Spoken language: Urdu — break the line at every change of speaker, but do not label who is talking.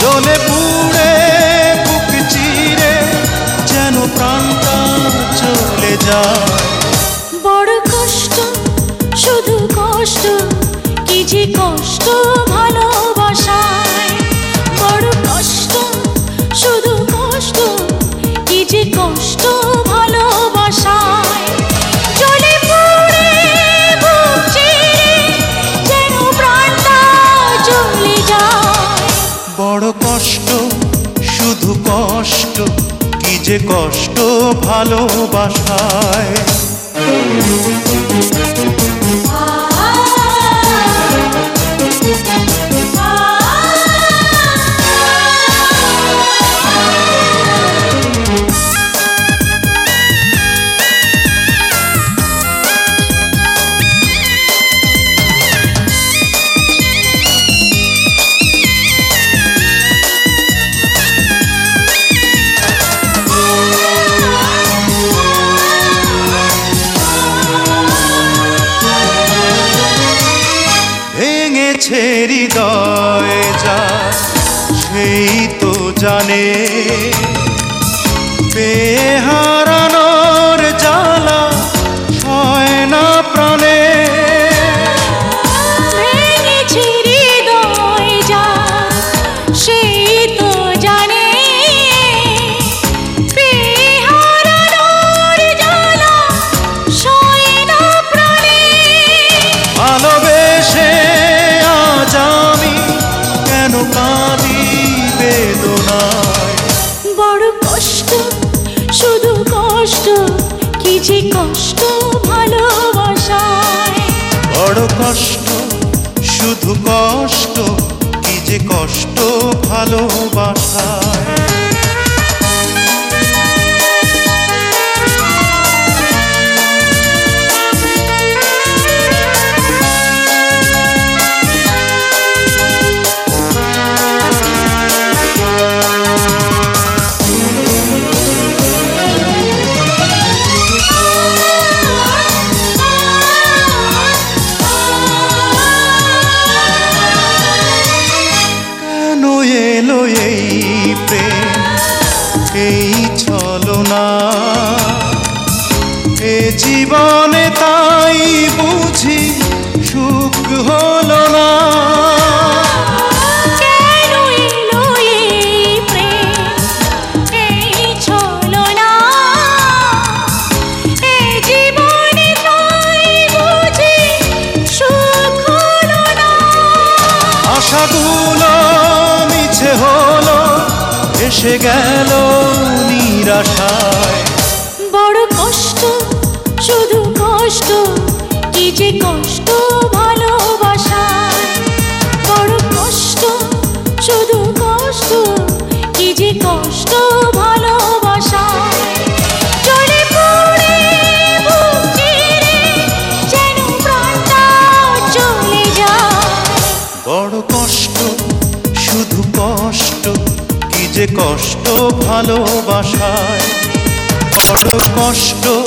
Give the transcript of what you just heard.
چڑے جانتا چلے جائے
بڑھ شیجی کش
بڑ ش جا نہیں تو جانے بے ہر
کش بالا
بڑ کش شد کش کش بالا تھی ہو سا دول ہوسے گلو نشا
کش بال
کشو کشی بڑ شا بڑ